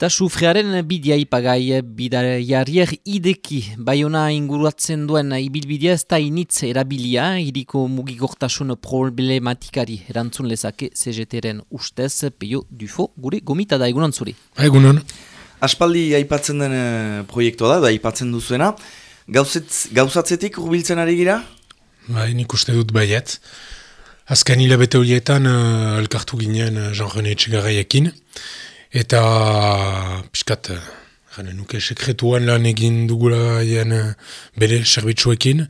Eta sufrearen bidea ipagai bidaiarier ideki baiona inguratzen duen ibilbidea ez da initz erabilia iriko mugigortasun problematikari erantzun lezake CGT-ren ustez peio dufo gure gomita da egunon zuri. Egunon. Aspaldi aipatzen den eh, proiektua da, da aipatzen duzuena. Gauzet, gauzatzetik urbiltzen ari gira? Ba, nik uste dut baiet. Azken hilabete horietan uh, elkartu ginen Jean-René Etxegarraiekin. Eta piskat, gane nuke sekretuan lan egin dugula jen bere serbitzuekin.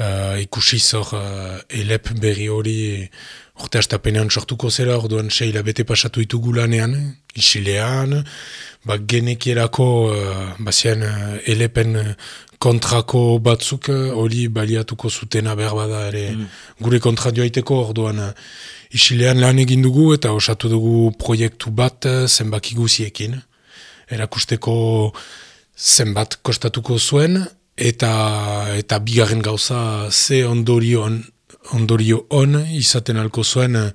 Uh, ikusi zor uh, elep berri hori urte astapenean sortuko zela, orduan seila bete pasatu ditugu lanean, isilean, ba, genekierako uh, bazian uh, elepen kontrako batzuk hori baliatuko zutena behar bada ere mm. gure kontra joaiteko orduan Isilean lan egin dugu eta osatu dugu proiektu bat eh, zenbaki guziekin. Erakusteko zenbat kostatuko zuen eta eta bigarren gauza ze ondorio on, ondorio on izaten alko zuen eh,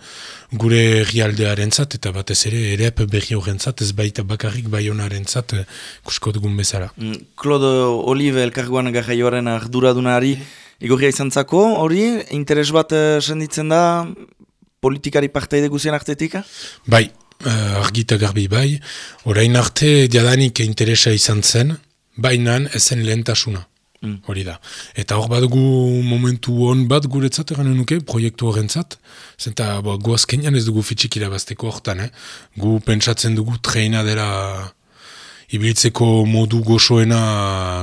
gure rialdearen zat eta batez ere erep berri horren zat ez baita bakarrik baionaren zat eh, kusko dugun bezala. Mm, Claude Olive elkarguan garraioaren arduradunari igorria izan zako, hori interes bat senditzen da politikari parteide guzien artetik? Bai, uh, argita garbi bai. Orain arte diadanik interesa izan zen, bainan ezen lehentasuna. Mm. Hori da. Eta hor bat gu momentu hon bat guretzat egan nuke, proiektu horrentzat. Zenta bo, gu azkenian ez dugu fitxik irabazteko hortan, eh? Gu pentsatzen dugu treina dela ibiltzeko modu gozoena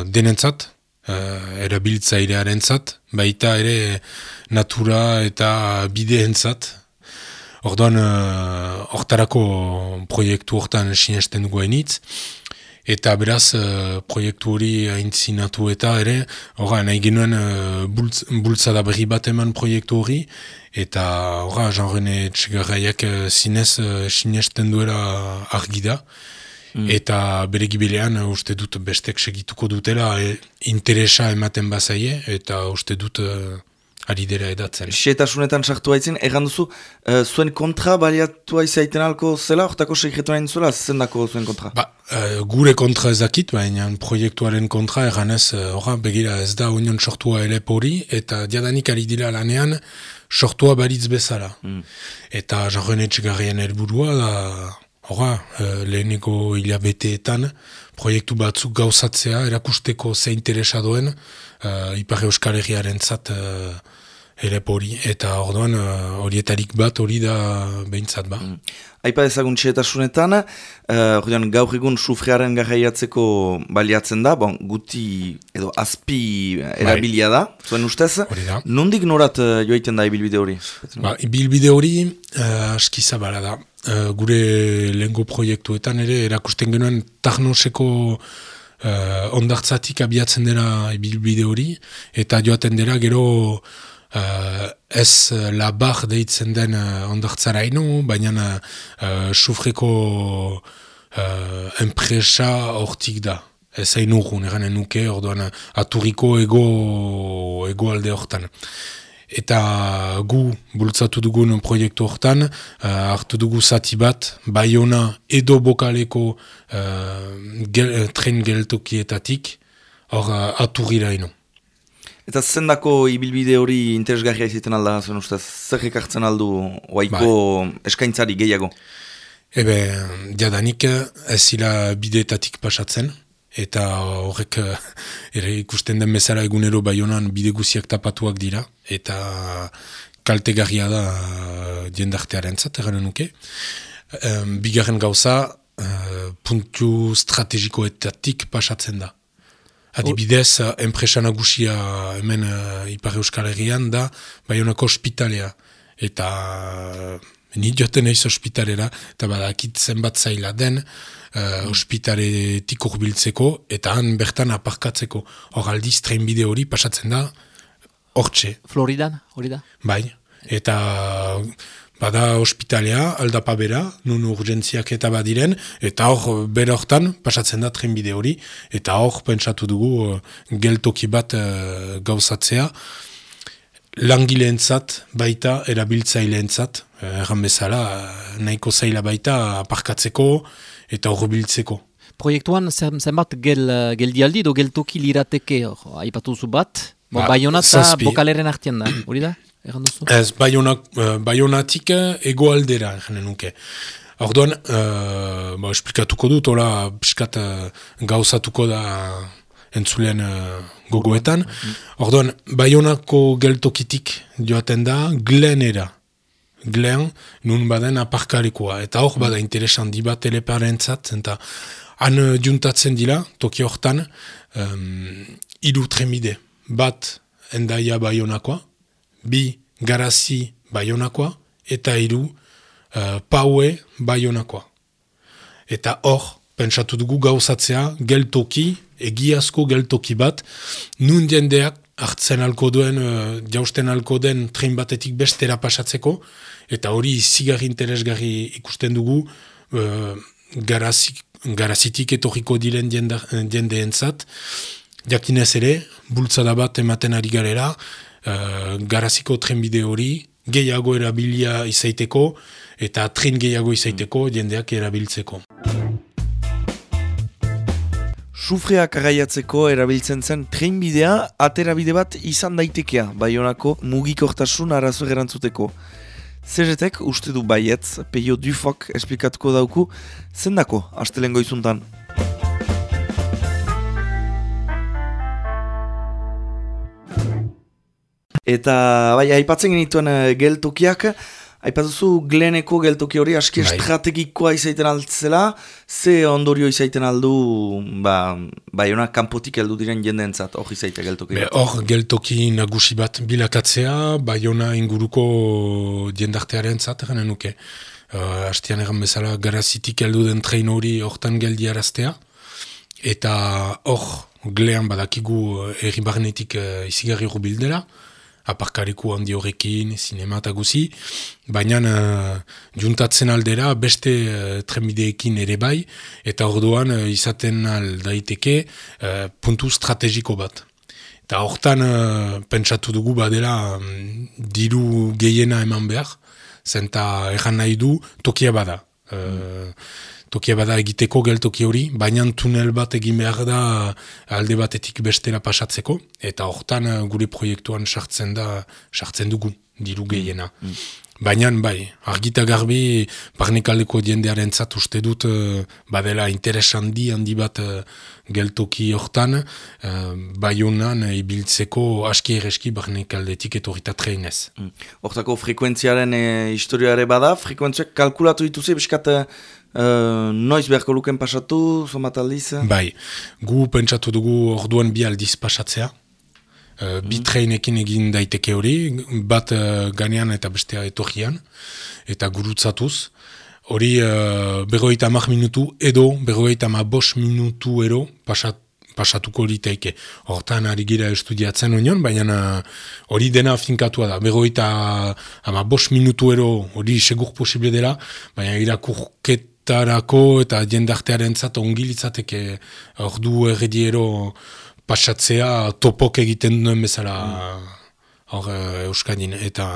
denentzat, uh, erabiltzailearen zat, baita ere natura eta bideentzat, Orduan, uh, hortarako proiektu hortan sinesten dugu hainitz, eta beraz uh, proiektu hori haintzinatu eta ere, horra, nahi genuen uh, bultz, bultzada berri bat eman proiektu hori, eta horra, Jean-René Txegarraiak uh, zinez uh, sinesten duela argi da, mm. eta bere gibilean uh, uste dut bestek segituko dutela e, interesa ematen bazaie, eta uste dut ari dira edatzen. Sietasunetan sartu haitzen, egan duzu, uh, zuen kontra baliatu izaiten alko zela, ortako sekretu hain zuela, zendako zuen kontra? Ba, uh, gure kontra ez dakit, baina proiektuaren kontra egan ez, uh, begira ez da union sortua elep hori, eta diadanik ari dira lanean, sortua baritz bezala. Mm. Eta jarren etxegarrien helburua da, ora, uh, leheneko hilabeteetan, proiektu batzuk gauzatzea, erakusteko ze interesa duen, uh, Ipar Euskal Herriaren zat uh, ere hori, eta orduan uh, horietarik bat hori da behintzat ba. Mm. Aipa ezagun txetasunetan, uh, gaur egun sufrearen garraiatzeko baliatzen da, bon, guti edo azpi erabilia da, zuen ustez, nondik norat uh, joaiten da ibilbide hori? Ba, ibilbide hori uh, aski zabala da. Uh, gure lehengo proiektuetan ere erakusten genuen tarnoseko uh, ondartzatik abiatzen dira ibilbide hori, eta joaten dira gero uh, ez labar deitzen den uh, ondartzara ino, baina uh, sufreko uh, enpresa hortik da. Ez hain urgun, eranen nuke, orduan aturiko ego, ego alde hortan eta gu bultzatu dugun proiektu hortan, uh, hartu dugu zati bat, baiona edo bokaleko uh, gel, uh, tren geltokietatik, hor uh, aturira ino. Eta zendako ibilbide hori interesgarria izaten alda, zuen ustez, zer ekartzen aldu oaiko bai. eskaintzari gehiago? Ebe, diadanik ez zila bideetatik pasatzen, eta horrek uh, ere ikusten den bezala egunero baionan bide guziak tapatuak dira, eta kaltegarria da uh, diendartearen zat, nuke. Um, bigarren gauza, uh, puntu strategikoetatik pasatzen da. Adibidez, enpresa nagusia hemen uh, Ipar Euskal Herrian da, baionako ospitalea. Eta ni joten eiz ospitalera, eta badakit zenbat zaila den, uh, ospitaletik urbiltzeko, eta han bertan aparkatzeko. Hor aldiz, trenbide hori pasatzen da, hortxe. Floridan, hori da? Bai, eta bada ospitalea, aldapa bera, nun urgentziak eta badiren, eta hor bera hortan pasatzen da trenbide hori, eta hor pentsatu dugu uh, geltoki bat uh, gauzatzea, langileentzat baita erabiltzaileentzat erran bezala nahiko zaila baita aparkatzeko eta horbiltzeko. Proiektuan zenbat gel, geldialdi do geltoki lirateke, aipatu zu bat, ba, Bayona eta Bokaleren artian da, hori da? Ez, Bayonak, uh, Bayonatik egoaldera, jenen nuke. Orduan, uh, ba, esplikatuko dut, hola, piskat uh, gauzatuko da entzulean uh, gogoetan. Orduan, Bayonako geltokitik joaten da, glenera. Glen, nun baden aparkalikoa. Eta hor bada interesan di bat eleparentzat, eta han uh, juntatzen dira, toki hortan, um, iru tremide. Bat, endaia Bayonakoa, bi, garazi Bayonakoa, eta iru, uh, paue Bayonakoa. Eta hor, pentsatu dugu gauzatzea, geltoki, egiazko geltoki bat, nun jendeak hartzen alko duen, uh, jausten alko den tren batetik bestera pasatzeko, eta hori zigarri interesgarri ikusten dugu, uh, garazik, garazitik etorriko diren jende entzat, jakinez ere, bultzada bat ematen ari garela, uh, garaziko trenbide hori, gehiago erabilia izaiteko, eta tren gehiago izaiteko, jendeak erabiltzeko. Sufreak agaiatzeko erabiltzen zen trenbidea aterabide bat izan daitekea, baionako mugikortasun arazo gerantzuteko. Zerretek uste du baietz, peio dufok esplikatuko dauku, zendako, astelengo izuntan. Eta, bai, aipatzen genituen uh, geltokiak, Aipatuzu gleneko geltoki hori aski bai. estrategikoa izaiten altzela, ze ondorio izaiten aldu, ba, bai ona kanpotik heldu diren jendeentzat hori izaita geltoki? Hor geltoki nagusi bat bilakatzea, bai ona inguruko jendartearen zat, egan nuke. Uh, Astian egan bezala garazitik heldu den train hori hortan geldi araztea, eta hor glean badakigu erri barnetik uh, izigarri bildela, aparkariku handi horrekin, sinema eta guzi, baina uh, juntatzen aldera beste uh, trenbideekin ere bai, eta orduan uh, izaten aldaiteke uh, puntu strategiko bat. Eta hortan uh, pentsatu dugu badela um, diru gehiena eman behar, zenta erran nahi du tokia bada. Uh, tokia bada egiteko geltoki hori, baina tunel bat egin behar da alde batetik bestera pasatzeko, eta hortan eh, gure proiektuan sartzen da, sartzen dugu, diru gehiena. Mm. Baina, bai, argita garbi, parnikaldeko diendearen zat uste dut, uh, badela interesan di handi bat geltoki hortan, bai honan ibiltzeko aski ereski parnikaldetik etorita treinez. Mm. Hortako frekuentziaren e, historiare bada, frekuentziak kalkulatu dituzi, biskat Uh, noiz beharko luken pasatu, zomat aldiz? Bai, gu pentsatu dugu orduan bi aldiz pasatzea. Uh, bi mm. treinekin egin daiteke hori, bat uh, ganean eta bestea etorrian, eta gurutzatuz. Hori uh, berrogeita amak minutu edo berrogeita amak bos minutu ero pasat, pasatuko liteike. Hortan ari gira estudiatzen onion, baina hori dena finkatua da. Berrogeita amak bos minutu ero hori segur posible dela, baina irakurket tarako eta jendartearen zat ongilitzateke ordu errediero pasatzea topok egiten duen bezala hor mm. euskanin eta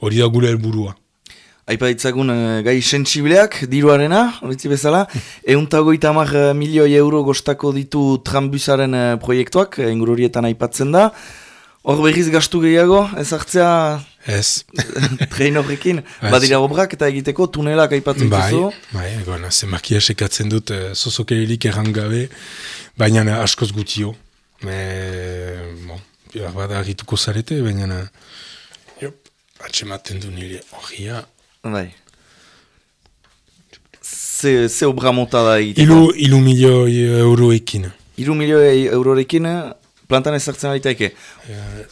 hori da gure helburua. Aipa ditzagun uh, gai sensibleak diruarena, horitzi bezala, euntagoita hamar eh, milioi euro gostako ditu trambusaren uh, proiektuak, ingururietan aipatzen da. Hor behiz gastu gehiago, ezartzea Ez. Trein horrekin, badira obrak eta egiteko tunelak aipatzen bai, duzu. Bai, bai, zemakia sekatzen dut uh, zozokerilik errangabe, baina askoz gutio. Me, bon, bada agituko zarete, baina jo, atxematen du nire horria. Bai. Ze, ze obra montada egiteko? Ilu, ilu milioi euroekin. Ilu milioi euroekin, plantan ezartzen alitaike? Uh,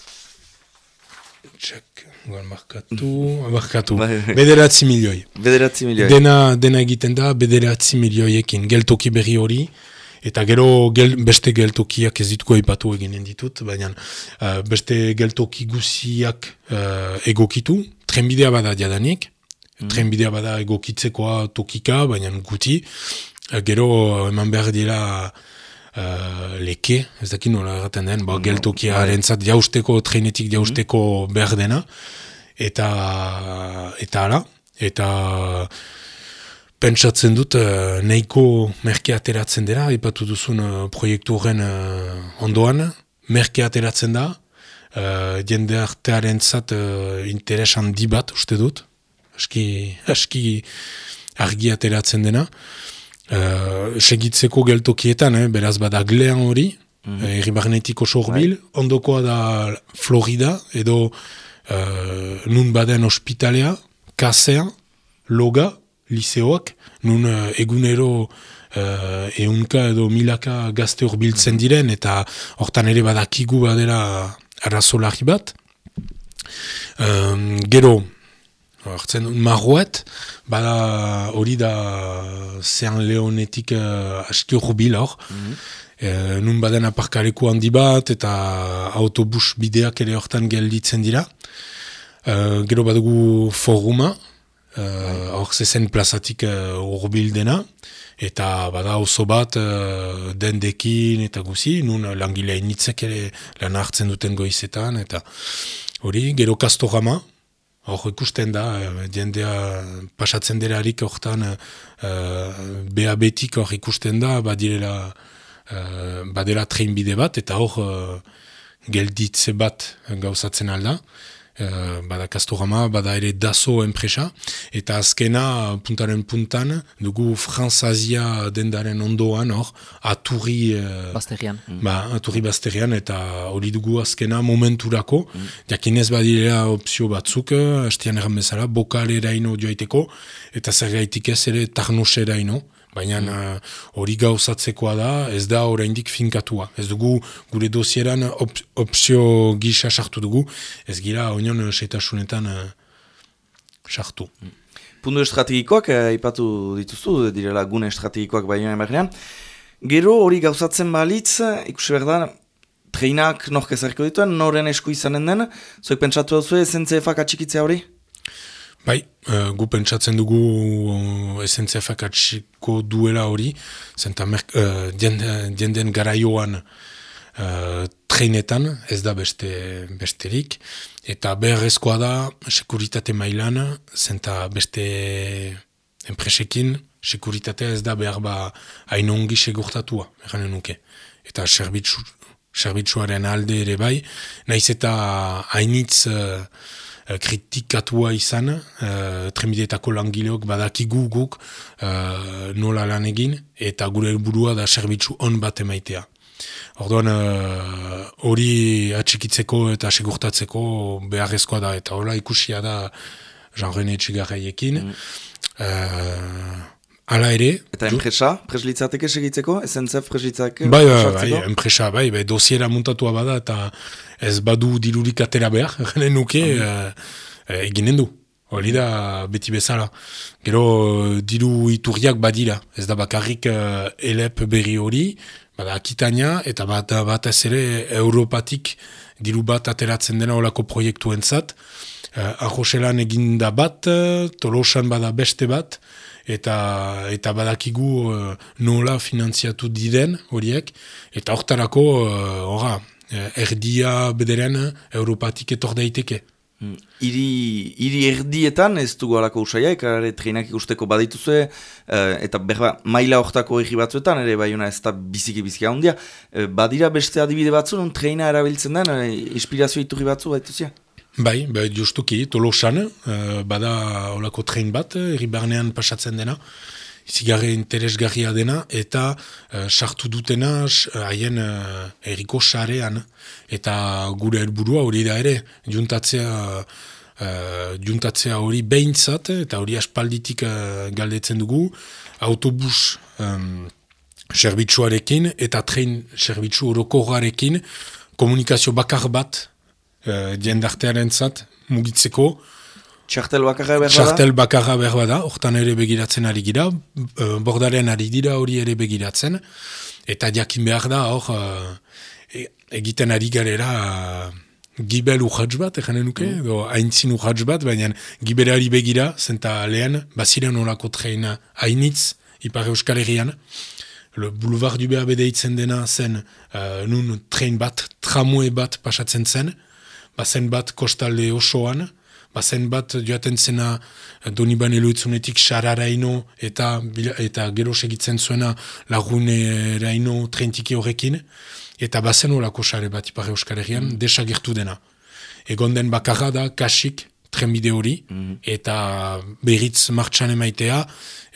Txek, markatu, markatu, bederatzi milioi. Bederatzi milioi. Dena, dena egiten da, bederatzi milioiekin, geltoki berri hori, eta gero gel, beste geltokiak ez dituko ipatu eginen ditut, baina uh, beste geltoki guziak uh, egokitu, trenbidea bada diadanik, mm. trenbidea bada egokitzekoa tokika, baina guti, uh, gero eman behar dira uh, leke, ez dakit nola erraten den, ba, geltokia rentzat jausteko, trenetik jausteko mm. behar dena, eta, eta ala, eta pentsatzen dut uh, nahiko merke ateratzen dira, ipatu duzun uh, proiektu horren ondoan, merke ateratzen da, uh, jende artearen zat uh, interesan di bat, uste dut, aski, aski argi ateratzen dena, uh, segitzeko geltokietan, eh, beraz bada glean hori, mm -hmm. erri magnetiko sorbil, right. ondokoa da Florida, edo uh, nun baden ospitalea, kasea, loga, liseoak, nun uh, egunero uh, eunka edo milaka gazte hor biltzen mhm. diren, eta hortan ere badakigu badera arrazolari bat. Um, gero, hartzen marroet, bada hori da zean leonetik uh, aski hor hor. Mm nun baden aparkaleko handi bat eta autobus bideak ere hortan gelditzen dira. Uh, gero badugu foruma, hor uh, zezen plazatik hor dena. Eta bada oso bat uh, dendekin eta guzi, nun langilea initzek ere lan hartzen duten goizetan. Eta hori, gero kastorama, Hor ikusten da, eh, jendea pasatzen derarik horretan uh, beha betik hor ikusten da, badirela, uh, badela treinbide bat, eta hor uh, gelditze bat gauzatzen alda. Uh, bada Kastorama, bada ere Daso enpresa, eta azkena puntaren puntan, dugu Franzazia dendaren ondoan, hor, aturri... Uh, Basterian. Mm. Ba, aturri Basterian, eta hori dugu azkena momenturako, mm. jakinez badilea opzio batzuk, hastian erran bezala, bokale eraino joaiteko, eta zer gaitik ez ere tarnus baina hori gauzatzekoa da, ez da oraindik finkatua. Ez dugu gure dosieran op, opzio gisa sartu dugu, ez gira oinon setasunetan uh, sartu. Mm. Pundu estrategikoak, eh, ipatu dituzu, direla gune estrategikoak baina emarean. Gero hori gauzatzen balitz, ikusi behar da, treinak nork ezarko dituen, noren esku izanen den, zoik pentsatu duzu, SNCF-ak atxikitzea hori? Bai, uh, gu pentsatzen dugu uh, esentzefak atxiko duela hori, zenta uh, jenden garaioan uh, treinetan, ez da beste besterik, eta beharrezkoa da sekuritate mailan, zenta beste enpresekin, sekuritatea ez da behar ba hainongi segurtatua, eranen nuke. Eta serbitzu, serbitzuaren alde ere bai, naiz eta hainitz... Uh, Eh, kritikatua izan, uh, trenbideetako langileok badakigu guk uh, nola lan egin, eta gure helburua da zerbitzu on bat emaitea. Orduan hori uh, atxikitzeko eta segurtatzeko beharrezkoa da, eta hola ikusia da Jean-René Txigarraiekin. Mm. Ala ere... Eta enpresa, preslitzateke segitzeko? Esentzef preslitzateke? Bai, bai, bai, enpresa, bai, bai, dosiera muntatua bada eta ez badu dirurik atera behar, gane nuke, uh, eginen du. Hori da beti bezala. Gero diru iturriak badira. Ez da bakarrik uh, elep berri hori, bada akitania, eta bat, bat ez ere Europatik diru bat ateratzen dena olako proiektu entzat. Uh, Arroxelan eginda bat, tolosan bada beste bat, eta eta badakigu uh, nola finantziatu diren horiek eta hortarako uh, erdia bederen Europatik etor daiteke. Hmm. Iri, iri erdietan ez dugu alako usaia, ekarare treinak ikusteko badituzue, eta berba maila hortako egi batzuetan, ere bai ez da biziki biziki handia, badira beste adibide batzu, non treina erabiltzen den, inspirazio iturri batzu baituzia? Bai, bai, justuki, tolosan, bada olako tren bat, erribarnean pasatzen dena, zigarre interesgarria dena, eta uh, sartu dutena haien uh, erriko sarean, eta gure helburua hori da ere, juntatzea, uh, juntatzea hori behintzat, eta hori aspalditik uh, galdetzen dugu, autobus um, serbitzuarekin, eta tren serbitzu orokorrarekin, komunikazio bakar bat, uh, jendartearen zat, mugitzeko. Txartel bakarra behar bada? Txartel bakarra behar bada, hortan ere begiratzen ari gira, uh, bordaren ari dira hori ere begiratzen, eta jakin behar da, hor, uh, egiten ari garera, uh, Gibel urratz bat, egan nuke, mm. haintzin urratz bat, baina giberari begira, zenta lehen, baziren olako treina hainitz, ipar euskal herrian, le boulevard du BAB deitzen dena zen, uh, nun trein bat, tramue bat pasatzen zen, bazen bat kostalde osoan, bazen bat joaten zena Doniban eluitzunetik sararaino eta, eta gero segitzen zuena laguneraino trentiki horrekin, eta bazen horako sare bat ipare Euskal Herrian, mm. desagertu dena. Egon den bakarra da, kasik, trenbide hori, mm. eta berriz martxan emaitea,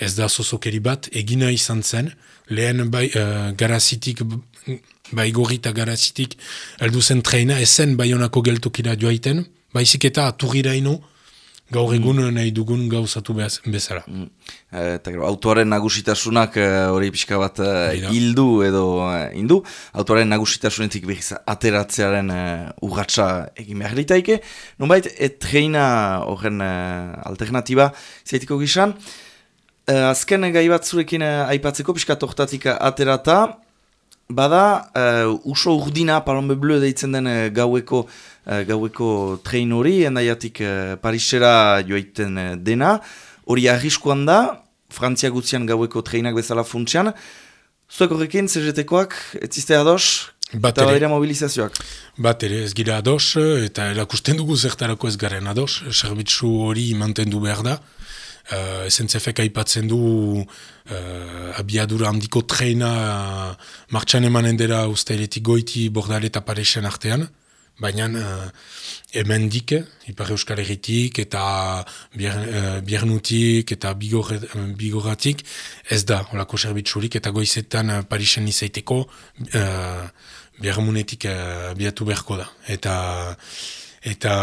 ez da sosokeri bat, egina izan zen, lehen bai, uh, garazitik, bai gorri eta garazitik, eldu zen treina, ezen bai honako geltokira joaiten, baizik eta aturira ino, gaur egun mm. nahi dugun gauzatu bezala. Mm. Eh, eta gero, autoaren nagusitasunak eh, hori pixka bat uh, hildu edo uh, indu. Autoaren nagusitasunetik behiz ateratzearen uh, urratxa egin behar ditaike. Nunbait, etreina horren uh, alternatiba zaitiko gizan. Uh, azken gai bat zurekin uh, aipatzeko pixka tortatik aterata, bada uh, uso urdina palombe bleu deitzen den uh, gaueko uh, gaueko train hori endaiatik uh, Parisera joaiten uh, dena. Hori arriskoan da Frantzia gutzian gaueko trainak bezala funtsian zuek horrekin CGT-koak etziste ados? Bat ere, mobilizazioak. Bat ere, ez gira ados, eta erakusten dugu zertarako ez garen ados, serbitzu hori mantendu behar da, uh, SNCF-ek aipatzen du uh, abiadura handiko treina uh, martxan emanen dela ustailetik goiti bordale eta pareixen artean, baina uh, hemen dike, Ipar Euskal Herritik eta Biernutik eta Bigoratik, ez da, holako serbitzurik eta goizetan uh, pareixen izaiteko uh, Biermunetik uh, biatu beharko da. Eta eta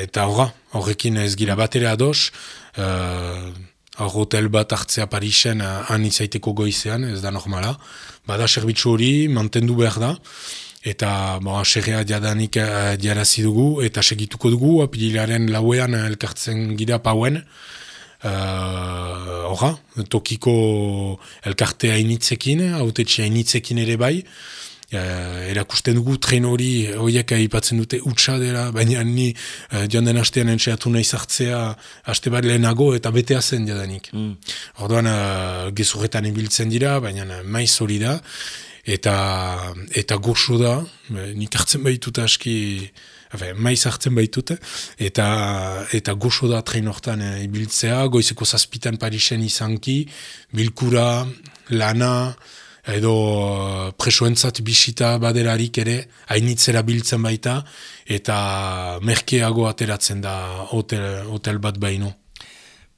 eta horra, horrekin ez gira batera ados, uh, hotel bat hartzea Parisen uh, han izaiteko goizean, ez da normala. Bada serbitzu hori, mantendu behar da, eta bo, aserrea diadanik uh, diarazi dugu, eta segituko dugu, apililaren lauean elkartzen gira pauen, horra, uh, tokiko elkartea initzekin, autetxea initzekin ere bai, uh, erakusten dugu tren hori horiek aipatzen dute utxa dela, baina ni uh, joan den hastean entxeatu nahi zartzea haste bat lehenago eta betea zen jadanik. Mm. Orduan uh, gezurretan ibiltzen dira, baina maiz hori da, eta, eta goxo da, nik hartzen baitut aski, Efe, maiz hartzen baitut, eta, eta goxo da tren hortan ibiltzea, goizeko zazpitan Parisen izanki, bilkura, lana, edo uh, presoentzat bisita baderarik ere, hainitzera biltzen baita, eta merkeago ateratzen da hotel, hotel bat baino.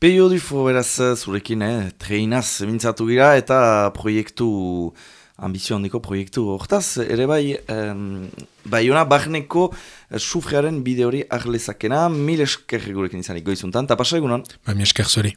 Peio dufo beraz zurekin, eh? treinaz mintzatu gira eta proiektu, ambizio handiko proiektu hortaz, ere bai, um, bai ona, barneko sufrearen bide hori arlezakena, mil esker gurekin izanik goizuntan, eta pasa egunon? Ba, mi esker zuri.